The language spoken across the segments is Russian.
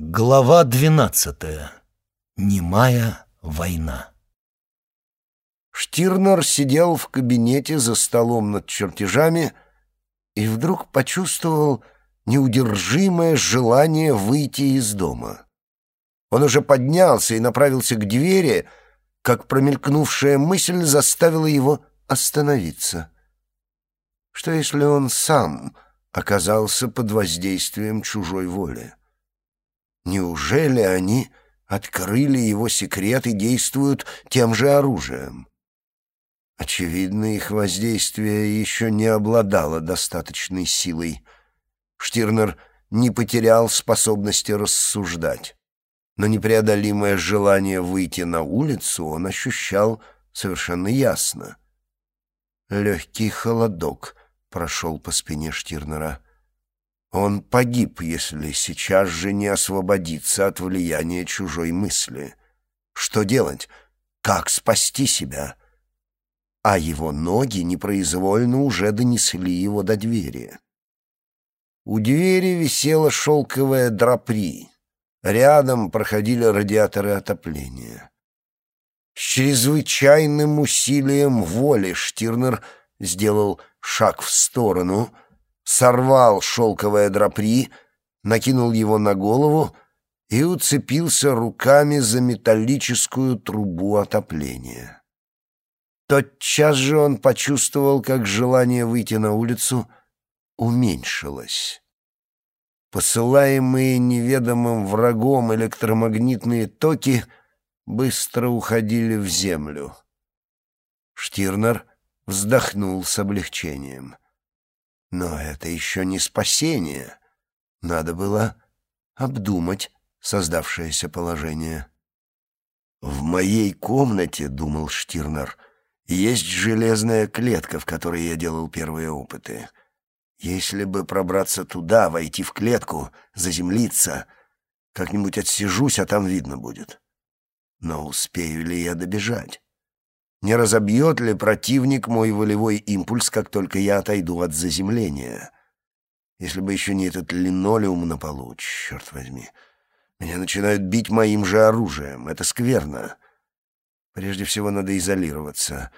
Глава двенадцатая. Немая война. Штирнер сидел в кабинете за столом над чертежами и вдруг почувствовал неудержимое желание выйти из дома. Он уже поднялся и направился к двери, как промелькнувшая мысль заставила его остановиться. Что если он сам оказался под воздействием чужой воли? Неужели они открыли его секрет и действуют тем же оружием? Очевидно, их воздействие еще не обладало достаточной силой. Штирнер не потерял способности рассуждать, но непреодолимое желание выйти на улицу он ощущал совершенно ясно. Легкий холодок прошел по спине Штирнера. Он погиб, если сейчас же не освободиться от влияния чужой мысли. Что делать? Как спасти себя? А его ноги непроизвольно уже донесли его до двери. У двери висела шелковая драпри. Рядом проходили радиаторы отопления. С чрезвычайным усилием воли Штирнер сделал шаг в сторону — сорвал шелковое драпри, накинул его на голову и уцепился руками за металлическую трубу отопления. Тотчас же он почувствовал, как желание выйти на улицу уменьшилось. Посылаемые неведомым врагом электромагнитные токи быстро уходили в землю. Штирнер вздохнул с облегчением — но это еще не спасение. Надо было обдумать создавшееся положение. «В моей комнате, — думал Штирнер, — есть железная клетка, в которой я делал первые опыты. Если бы пробраться туда, войти в клетку, заземлиться, как-нибудь отсижусь, а там видно будет. Но успею ли я добежать? Не разобьет ли противник мой волевой импульс, как только я отойду от заземления? Если бы еще не этот линолеум на полу, черт возьми. Меня начинают бить моим же оружием. Это скверно. Прежде всего надо изолироваться.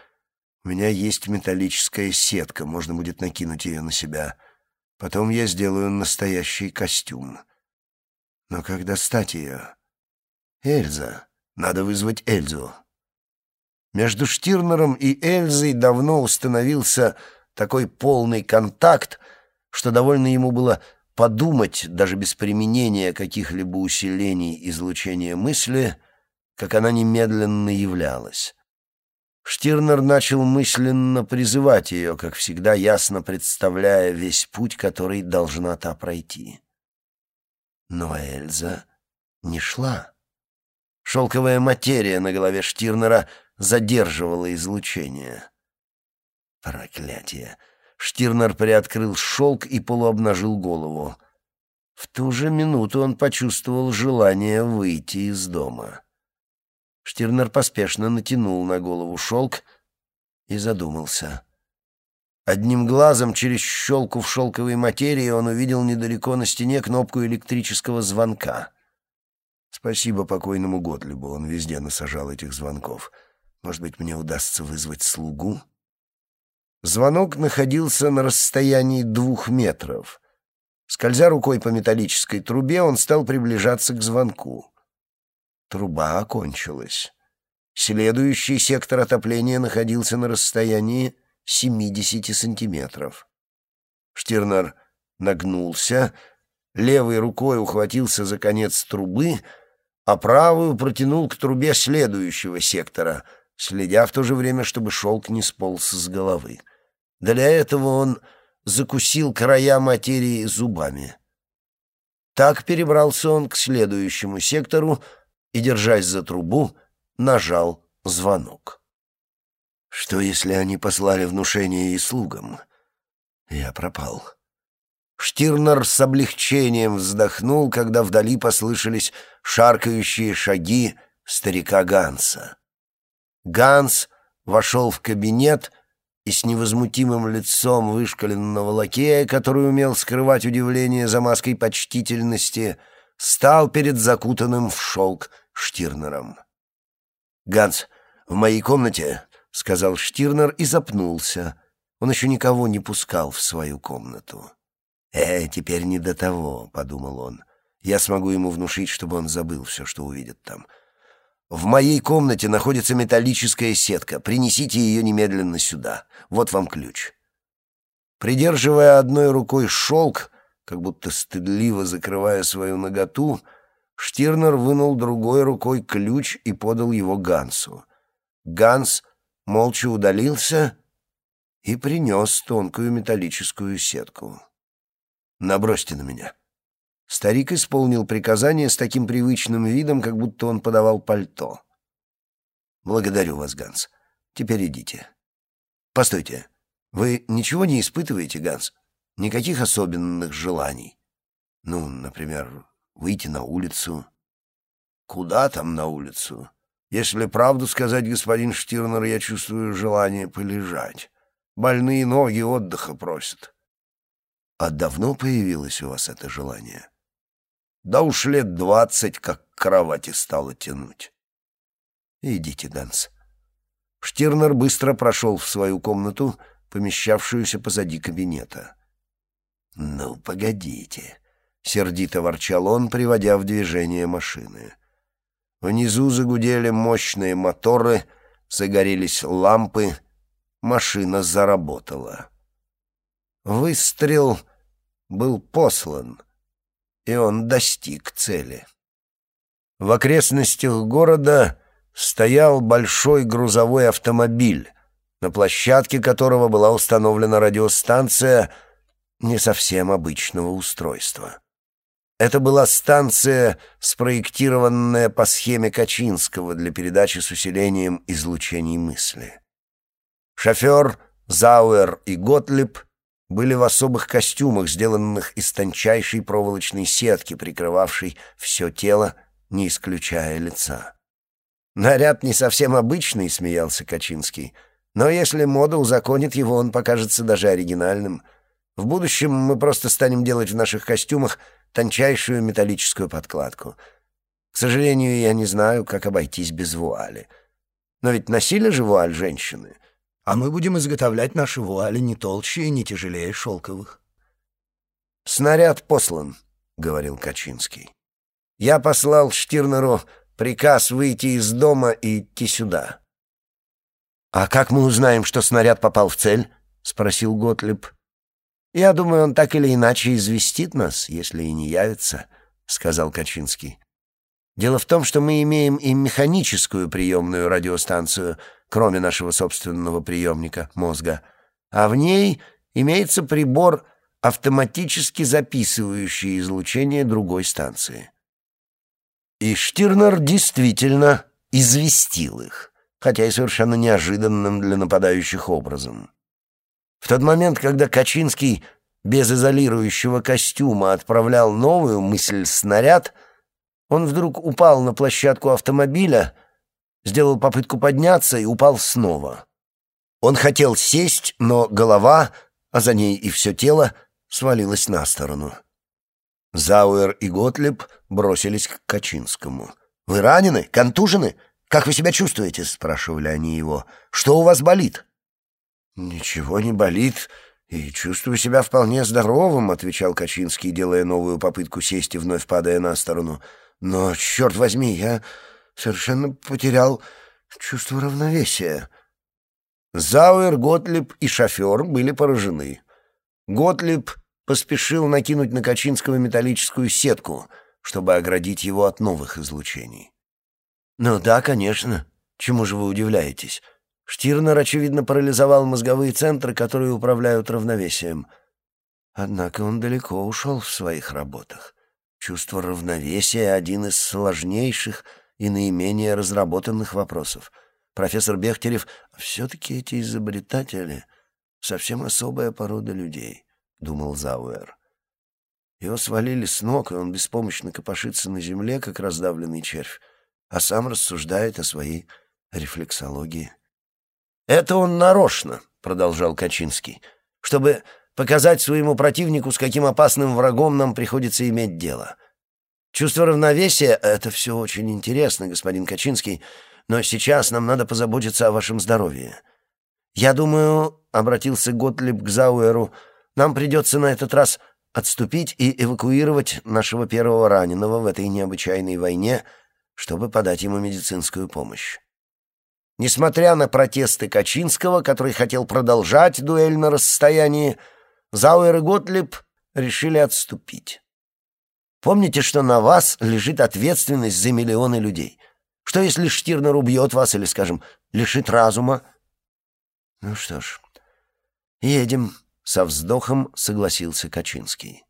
У меня есть металлическая сетка, можно будет накинуть ее на себя. Потом я сделаю настоящий костюм. Но как достать ее? Эльза. Надо вызвать Эльзу. Между Штирнером и Эльзой давно установился такой полный контакт, что довольно ему было подумать, даже без применения каких-либо усилений излучения мысли, как она немедленно являлась. Штирнер начал мысленно призывать ее, как всегда ясно представляя весь путь, который должна та пройти. Но Эльза не шла. Шелковая материя на голове Штирнера — задерживало излучение. Проклятие! Штирнер приоткрыл шелк и полуобнажил голову. В ту же минуту он почувствовал желание выйти из дома. Штирнер поспешно натянул на голову шелк и задумался. Одним глазом через щелку в шелковой материи он увидел недалеко на стене кнопку электрического звонка. Спасибо покойному Готлибу, он везде насажал этих звонков — может быть, мне удастся вызвать слугу? Звонок находился на расстоянии двух метров. Скользя рукой по металлической трубе, он стал приближаться к звонку. Труба окончилась. Следующий сектор отопления находился на расстоянии 70 сантиметров. Штирнер нагнулся, левой рукой ухватился за конец трубы, а правую протянул к трубе следующего сектора — следя в то же время, чтобы шелк не сполз с головы. Для этого он закусил края материи зубами. Так перебрался он к следующему сектору и, держась за трубу, нажал звонок. Что, если они послали внушение и слугам? Я пропал. Штирнер с облегчением вздохнул, когда вдали послышались шаркающие шаги старика Ганса. Ганс вошел в кабинет и с невозмутимым лицом вышкаленного лакея, который умел скрывать удивление за маской почтительности, стал перед закутанным в шелк Штирнером. «Ганс, в моей комнате», — сказал Штирнер и запнулся. Он еще никого не пускал в свою комнату. «Э, теперь не до того», — подумал он. «Я смогу ему внушить, чтобы он забыл все, что увидит там». «В моей комнате находится металлическая сетка. Принесите ее немедленно сюда. Вот вам ключ». Придерживая одной рукой шелк, как будто стыдливо закрывая свою наготу, Штирнер вынул другой рукой ключ и подал его Гансу. Ганс молча удалился и принес тонкую металлическую сетку. «Набросьте на меня». Старик исполнил приказание с таким привычным видом, как будто он подавал пальто. «Благодарю вас, Ганс. Теперь идите». «Постойте, вы ничего не испытываете, Ганс?» Никаких особенных желаний. Ну, например, выйти на улицу. Куда там на улицу? Если правду сказать, господин Штирнер, я чувствую желание полежать. Больные ноги отдыха просят. А давно появилось у вас это желание? Да уж лет двадцать, как к кровати стало тянуть. Идите, Ганс. Штирнер быстро прошел в свою комнату, помещавшуюся позади кабинета. «Ну, погодите», — сердито ворчал он, приводя в движение машины. Внизу загудели мощные моторы, загорелись лампы, машина заработала. Выстрел был послан, и он достиг цели. В окрестностях города стоял большой грузовой автомобиль, на площадке которого была установлена радиостанция — не совсем обычного устройства. Это была станция, спроектированная по схеме Качинского для передачи с усилением излучений мысли. Шофер, Зауэр и Готлиб были в особых костюмах, сделанных из тончайшей проволочной сетки, прикрывавшей все тело, не исключая лица. «Наряд не совсем обычный», — смеялся Качинский, «но если мода узаконит его, он покажется даже оригинальным». В будущем мы просто станем делать в наших костюмах тончайшую металлическую подкладку. К сожалению, я не знаю, как обойтись без вуали. Но ведь носили же вуаль женщины. А мы будем изготовлять наши вуали не толще и не тяжелее шелковых. «Снаряд послан», — говорил Качинский. «Я послал Штирнеру приказ выйти из дома и идти сюда». «А как мы узнаем, что снаряд попал в цель?» — спросил Готлиб. «Я думаю, он так или иначе известит нас, если и не явится», — сказал Качинский. «Дело в том, что мы имеем и механическую приемную радиостанцию, кроме нашего собственного приемника мозга, а в ней имеется прибор, автоматически записывающий излучение другой станции». И Штирнер действительно известил их, хотя и совершенно неожиданным для нападающих образом. В тот момент, когда Качинский без изолирующего костюма отправлял новую мысль-снаряд, он вдруг упал на площадку автомобиля, сделал попытку подняться и упал снова. Он хотел сесть, но голова, а за ней и все тело, свалилось на сторону. Зауэр и Готлеб бросились к Качинскому. «Вы ранены? Контужены? Как вы себя чувствуете?» — спрашивали они его. «Что у вас болит?» «Ничего не болит, и чувствую себя вполне здоровым», — отвечал Качинский, делая новую попытку сесть и вновь падая на сторону. «Но, черт возьми, я совершенно потерял чувство равновесия». Зауэр, Готлиб и шофер были поражены. Готлиб поспешил накинуть на Качинского металлическую сетку, чтобы оградить его от новых излучений. «Ну да, конечно. Чему же вы удивляетесь?» Штирнер, очевидно, парализовал мозговые центры, которые управляют равновесием. Однако он далеко ушел в своих работах. Чувство равновесия — один из сложнейших и наименее разработанных вопросов. Профессор Бехтерев, все-таки эти изобретатели — совсем особая порода людей, — думал Зауэр. Его свалили с ног, и он беспомощно копошится на земле, как раздавленный червь, а сам рассуждает о своей рефлексологии. «Это он нарочно», — продолжал Качинский, «чтобы показать своему противнику, с каким опасным врагом нам приходится иметь дело. Чувство равновесия — это все очень интересно, господин Качинский, но сейчас нам надо позаботиться о вашем здоровье. Я думаю, — обратился Готлиб к Зауэру, — нам придется на этот раз отступить и эвакуировать нашего первого раненого в этой необычайной войне, чтобы подать ему медицинскую помощь. Несмотря на протесты Качинского, который хотел продолжать дуэль на расстоянии, Зауэр и Готлиб решили отступить. Помните, что на вас лежит ответственность за миллионы людей. Что, если Штирнер убьет вас или, скажем, лишит разума? Ну что ж, едем, — со вздохом согласился Качинский.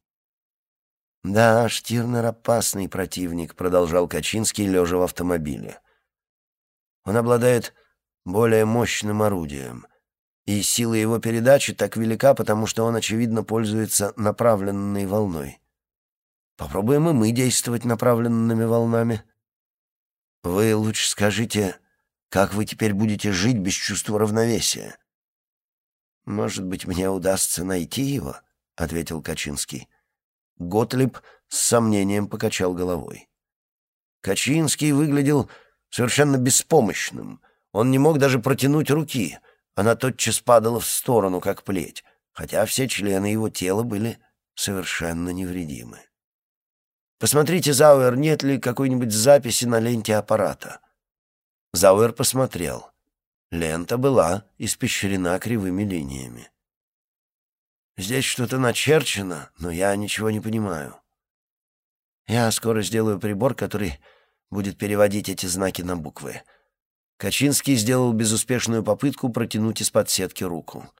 «Да, Штирнер — опасный противник», — продолжал Качинский, лежа в автомобиле. «Он обладает более мощным орудием, и сила его передачи так велика, потому что он, очевидно, пользуется направленной волной. Попробуем и мы действовать направленными волнами. Вы лучше скажите, как вы теперь будете жить без чувства равновесия? Может быть, мне удастся найти его? — ответил Качинский. Готлиб с сомнением покачал головой. Качинский выглядел совершенно беспомощным. Он не мог даже протянуть руки. Она тотчас падала в сторону, как плеть, хотя все члены его тела были совершенно невредимы. Посмотрите, Зауэр, нет ли какой-нибудь записи на ленте аппарата. Зауэр посмотрел. Лента была испещрена кривыми линиями. Здесь что-то начерчено, но я ничего не понимаю. Я скоро сделаю прибор, который будет переводить эти знаки на буквы. Качинский сделал безуспешную попытку протянуть из-под сетки руку.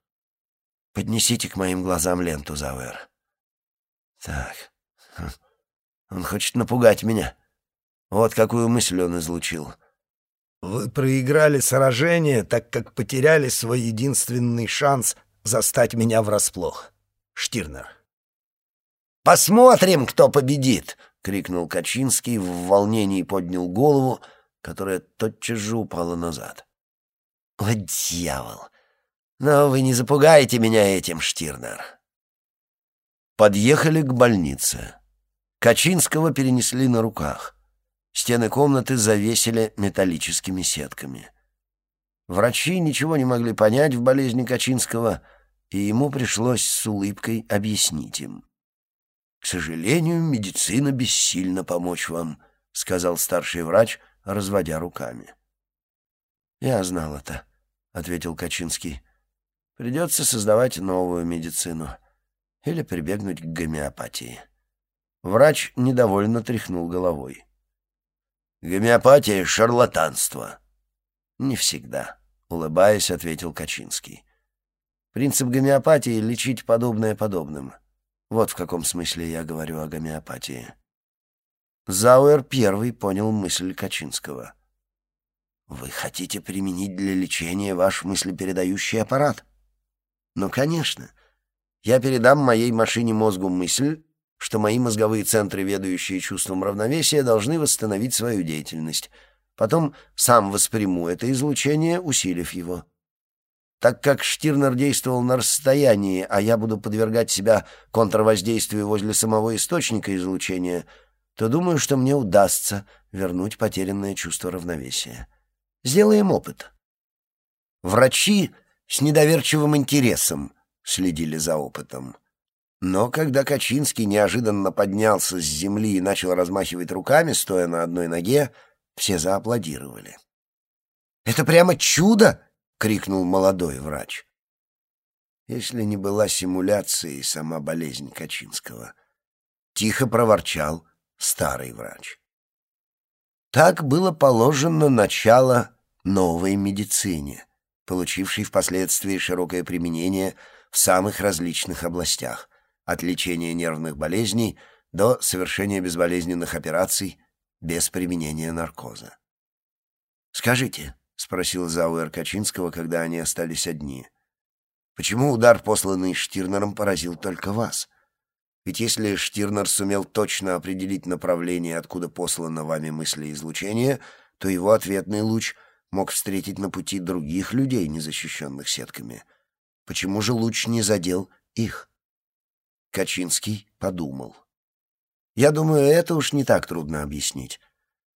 «Поднесите к моим глазам ленту, Зауэр». «Так, хм. Он хочет напугать меня. Вот какую мысль он излучил. Вы проиграли сражение, так как потеряли свой единственный шанс застать меня врасплох. Штирнер. «Посмотрим, кто победит!» — крикнул Качинский, в волнении поднял голову, которая тотчас же упала назад. «О, дьявол! Но вы не запугаете меня этим, Штирнер!» Подъехали к больнице. Качинского перенесли на руках. Стены комнаты завесили металлическими сетками. Врачи ничего не могли понять в болезни Качинского, и ему пришлось с улыбкой объяснить им. «К сожалению, медицина бессильна помочь вам», — сказал старший врач, разводя руками. «Я знал это», — ответил Качинский. «Придется создавать новую медицину или прибегнуть к гомеопатии». Врач недовольно тряхнул головой. «Гомеопатия — шарлатанство». «Не всегда», — улыбаясь, ответил Качинский. «Принцип гомеопатии — лечить подобное подобным. Вот в каком смысле я говорю о гомеопатии». Зауэр первый понял мысль Качинского. «Вы хотите применить для лечения ваш мыслепередающий аппарат?» «Ну, конечно. Я передам моей машине мозгу мысль, что мои мозговые центры, ведающие чувством равновесия, должны восстановить свою деятельность. Потом сам восприму это излучение, усилив его. Так как Штирнер действовал на расстоянии, а я буду подвергать себя контрвоздействию возле самого источника излучения, то думаю, что мне удастся вернуть потерянное чувство равновесия. Сделаем опыт. Врачи с недоверчивым интересом следили за опытом. Но когда Качинский неожиданно поднялся с земли и начал размахивать руками, стоя на одной ноге, все зааплодировали. «Это прямо чудо!» — крикнул молодой врач. Если не была симуляцией сама болезнь Качинского, тихо проворчал старый врач. Так было положено начало новой медицине, получившей впоследствии широкое применение в самых различных областях — от лечения нервных болезней до совершения безболезненных операций без применения наркоза. «Скажите», — спросил Зауэр Качинского, когда они остались одни, «почему удар, посланный Штирнером, поразил только вас? Ведь если Штирнер сумел точно определить направление, откуда послано вами мыслеизлучение, то его ответный луч мог встретить на пути других людей, незащищенных сетками. Почему же луч не задел их?» Качинский подумал. Я думаю, это уж не так трудно объяснить.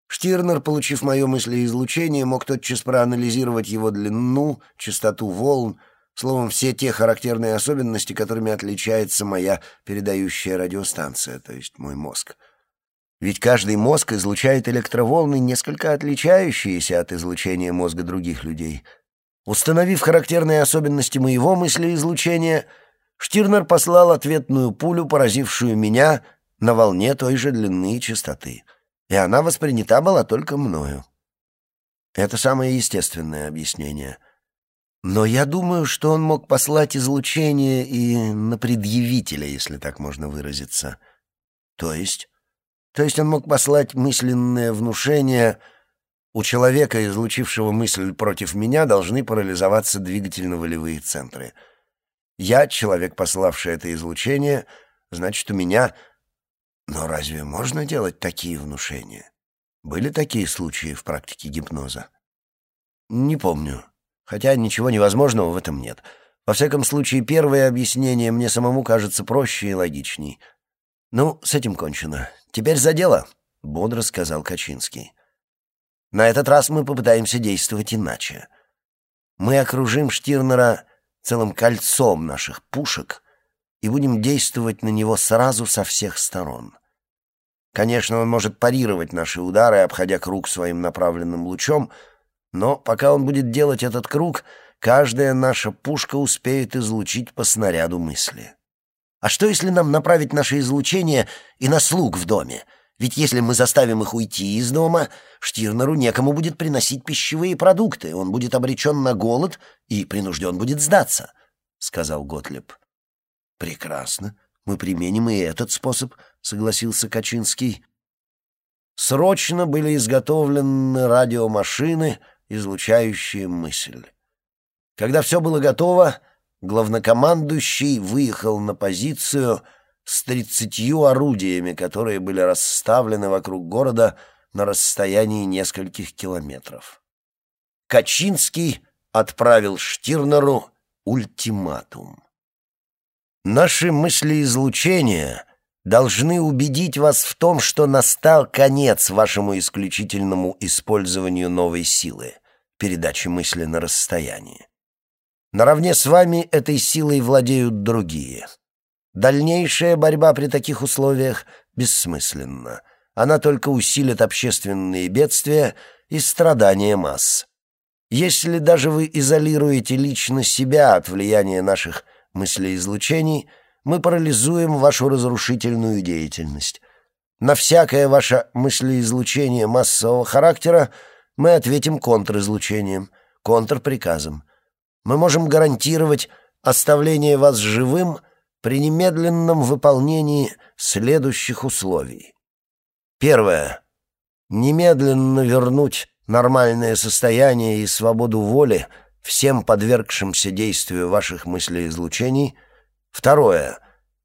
Штирнер, получив мое мыслеизлучение, мог тотчас проанализировать его длину, частоту волн, словом, все те характерные особенности, которыми отличается моя передающая радиостанция, то есть мой мозг. Ведь каждый мозг излучает электроволны, несколько отличающиеся от излучения мозга других людей. Установив характерные особенности моего мыслеизлучения, Штирнер послал ответную пулю, поразившую меня на волне той же длины и частоты — и она воспринята была только мною. Это самое естественное объяснение. Но я думаю, что он мог послать излучение и на предъявителя, если так можно выразиться. То есть? То есть он мог послать мысленное внушение... У человека, излучившего мысль против меня, должны парализоваться двигательно-волевые центры. Я, человек, пославший это излучение, значит, у меня но разве можно делать такие внушения? Были такие случаи в практике гипноза? Не помню. Хотя ничего невозможного в этом нет. Во всяком случае, первое объяснение мне самому кажется проще и логичней. Ну, с этим кончено. Теперь за дело, — бодро сказал Качинский. На этот раз мы попытаемся действовать иначе. Мы окружим Штирнера целым кольцом наших пушек и будем действовать на него сразу со всех сторон. Конечно, он может парировать наши удары, обходя круг своим направленным лучом, но пока он будет делать этот круг, каждая наша пушка успеет излучить по снаряду мысли. А что, если нам направить наше излучение и на слуг в доме? Ведь если мы заставим их уйти из дома, Штирнеру некому будет приносить пищевые продукты, он будет обречен на голод и принужден будет сдаться, — сказал Готлеб. — Прекрасно. Мы применим и этот способ, — согласился Качинский. Срочно были изготовлены радиомашины, излучающие мысль. Когда все было готово, главнокомандующий выехал на позицию с тридцатью орудиями, которые были расставлены вокруг города на расстоянии нескольких километров. Качинский отправил Штирнеру ультиматум. Наши мыслеизлучения должны убедить вас в том, что настал конец вашему исключительному использованию новой силы, передачи мысли на расстоянии. Наравне с вами этой силой владеют другие. Дальнейшая борьба при таких условиях бессмысленна. Она только усилит общественные бедствия и страдания масс. Если даже вы изолируете лично себя от влияния наших мыслеизлучений, мы парализуем вашу разрушительную деятельность. На всякое ваше мыслеизлучение массового характера мы ответим контризлучением, контрприказом. Мы можем гарантировать оставление вас живым при немедленном выполнении следующих условий. Первое. Немедленно вернуть нормальное состояние и свободу воли – всем подвергшимся действию ваших мыслеизлучений. Второе.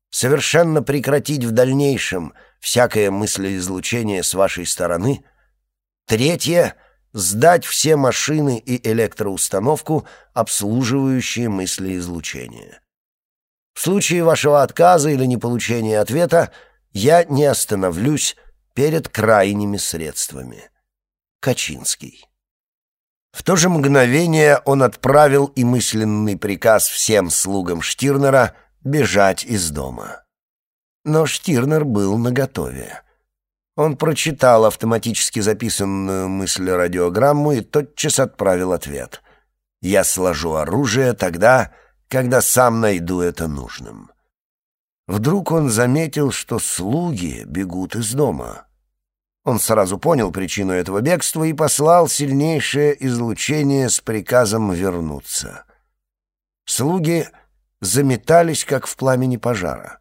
Совершенно прекратить в дальнейшем всякое мыслеизлучение с вашей стороны. Третье. Сдать все машины и электроустановку, обслуживающие мыслеизлучение. В случае вашего отказа или неполучения ответа я не остановлюсь перед крайними средствами. Качинский. В то же мгновение он отправил и мысленный приказ всем слугам Штирнера бежать из дома. Но Штирнер был наготове. Он прочитал автоматически записанную мысль-радиограмму и тотчас отправил ответ. «Я сложу оружие тогда, когда сам найду это нужным». Вдруг он заметил, что слуги бегут из дома. Он сразу понял причину этого бегства и послал сильнейшее излучение с приказом вернуться. Слуги заметались, как в пламени пожара.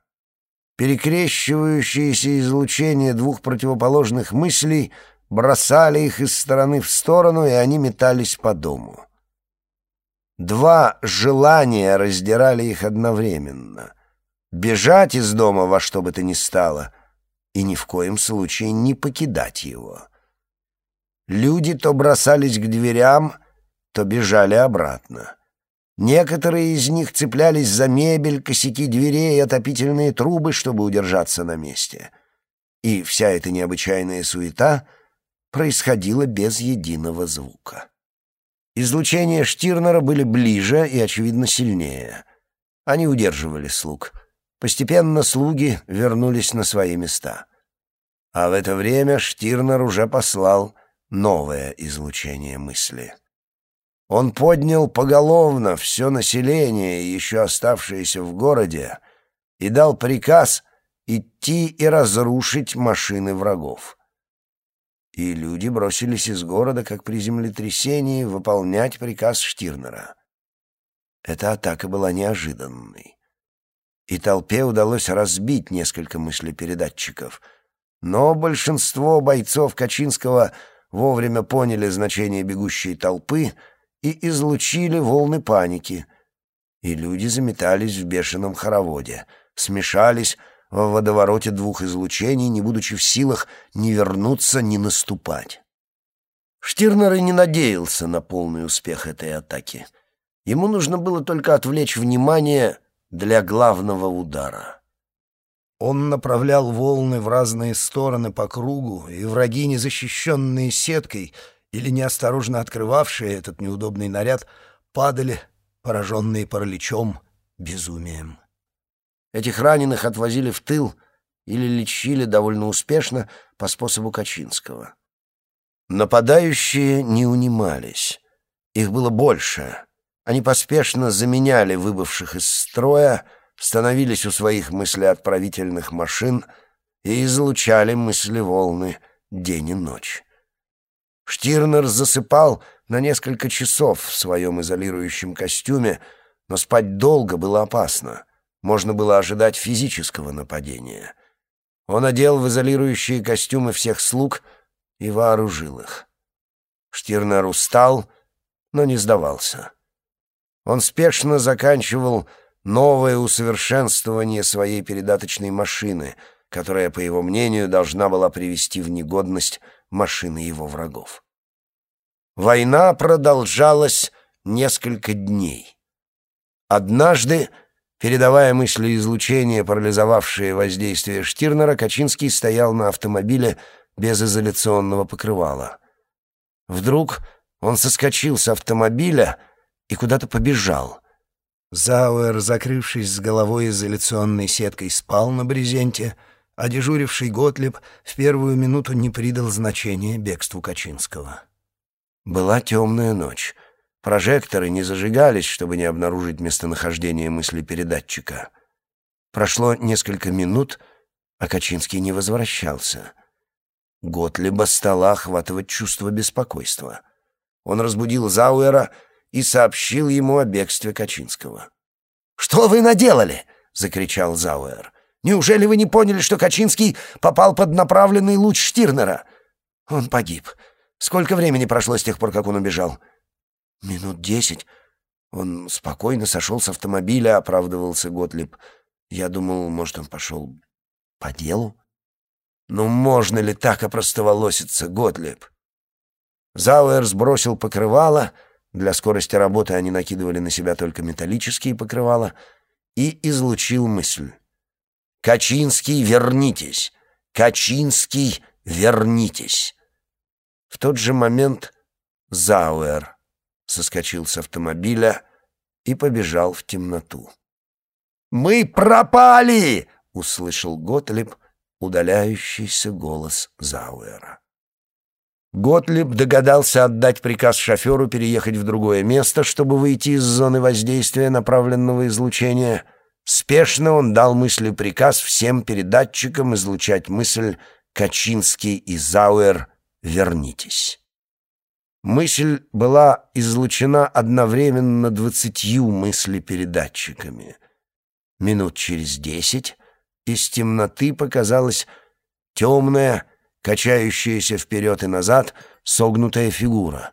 Перекрещивающиеся излучения двух противоположных мыслей бросали их из стороны в сторону, и они метались по дому. Два желания раздирали их одновременно. Бежать из дома во что бы то ни стало — и ни в коем случае не покидать его. Люди то бросались к дверям, то бежали обратно. Некоторые из них цеплялись за мебель, косяки дверей и отопительные трубы, чтобы удержаться на месте. и вся эта необычайная суета происходила без единого звука. Излучения Штирнера были ближе и, очевидно, сильнее. Они удерживали слуг. Постепенно слуги вернулись на свои места. А в это время Штирнер уже послал новое излучение мысли. Он поднял поголовно все население, еще оставшееся в городе, и дал приказ идти и разрушить машины врагов. И люди бросились из города, как при землетрясении, выполнять приказ Штирнера. Эта атака была неожиданной. И толпе удалось разбить несколько мыслепередатчиков, но большинство бойцов Качинского вовремя поняли значение бегущей толпы — и излучили волны паники. И люди заметались в бешеном хороводе, смешались в водовороте двух излучений, не будучи в силах ни вернуться, ни наступать. Штирнер и не надеялся на полный успех этой атаки. Ему нужно было только отвлечь внимание для главного удара. Он направлял волны в разные стороны по кругу, и враги, незащищенные сеткой, или неосторожно открывавшие этот неудобный наряд, падали, пораженные параличом, безумием. Этих раненых отвозили в тыл или лечили довольно успешно по способу Качинского. Нападающие не унимались. Их было больше. Они поспешно заменяли выбывших из строя, становились у своих мыслеотправительных машин и излучали мысли-волны день и ночь. Штирнер засыпал на несколько часов в своем изолирующем костюме, но спать долго было опасно. Можно было ожидать физического нападения. Он одел в изолирующие костюмы всех слуг и вооружил их. Штирнер устал, но не сдавался. Он спешно заканчивал новое усовершенствование своей передаточной машины, которая, по его мнению, должна была привести в негодность машины его врагов. Война продолжалась несколько дней. Однажды, передавая мысли излучения, парализовавшие воздействие Штирнера, Качинский стоял на автомобиле без изоляционного покрывала. Вдруг он соскочил с автомобиля и куда-то побежал. Зауэр, закрывшись с головой изоляционной сеткой, спал на брезенте — а дежуривший Готлиб в первую минуту не придал значения бегству Качинского. Была темная ночь. Прожекторы не зажигались, чтобы не обнаружить местонахождение мыслепередатчика. Прошло несколько минут, а Качинский не возвращался. Готлиба стало охватывать чувство беспокойства. Он разбудил Зауэра и сообщил ему о бегстве Качинского. «Что вы наделали?» — закричал Зауэр. Неужели вы не поняли, что Качинский попал под направленный луч Штирнера? Он погиб. Сколько времени прошло с тех пор, как он убежал? Минут десять. Он спокойно сошел с автомобиля, оправдывался Готлиб. Я думал, может, он пошел по делу? Ну, можно ли так опростоволоситься, Готлиб? Зауэр сбросил покрывало. Для скорости работы они накидывали на себя только металлические покрывала. И излучил мысль. Качинский, вернитесь! Качинский, вернитесь!» В тот же момент Зауэр соскочил с автомобиля и побежал в темноту. «Мы пропали!» — услышал Готлиб удаляющийся голос Зауэра. Готлиб догадался отдать приказ шоферу переехать в другое место, чтобы выйти из зоны воздействия направленного излучения — Спешно он дал мысли приказ всем передатчикам излучать мысль «Качинский и Зауэр, вернитесь». Мысль была излучена одновременно двадцатью мыслепередатчиками. Минут через десять из темноты показалась темная, качающаяся вперед и назад, согнутая фигура,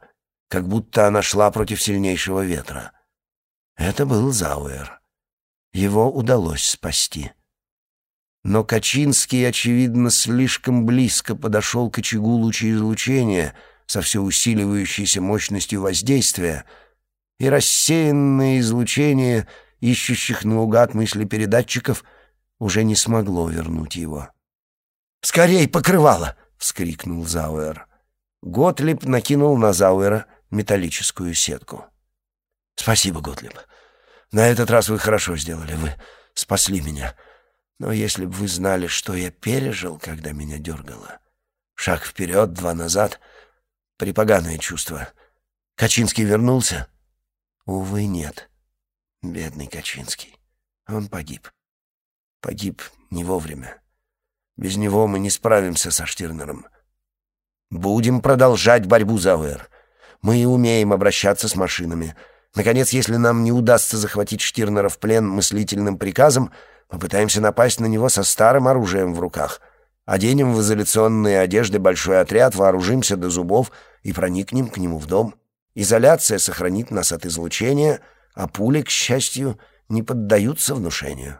как будто она шла против сильнейшего ветра. Это был Зауэр. Его удалось спасти. Но Качинский, очевидно, слишком близко подошел к очагу лучеизлучения со все усиливающейся мощностью воздействия, и рассеянное излучение ищущих наугад мысли передатчиков уже не смогло вернуть его. «Скорей покрывало!» — вскрикнул Зауэр. Готлиб накинул на Зауэра металлическую сетку. «Спасибо, Готлиб. На этот раз вы хорошо сделали. Вы спасли меня. Но если бы вы знали, что я пережил, когда меня дергало. Шаг вперед, два назад. Припоганое чувство. Качинский вернулся? Увы, нет. Бедный Качинский. Он погиб. Погиб не вовремя. Без него мы не справимся со Штирнером. Будем продолжать борьбу за ОР. Мы умеем обращаться с машинами. Наконец, если нам не удастся захватить Штирнера в плен мыслительным приказом, попытаемся напасть на него со старым оружием в руках. Оденем в изоляционные одежды большой отряд, вооружимся до зубов и проникнем к нему в дом. Изоляция сохранит нас от излучения, а пули, к счастью, не поддаются внушению.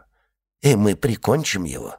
И мы прикончим его.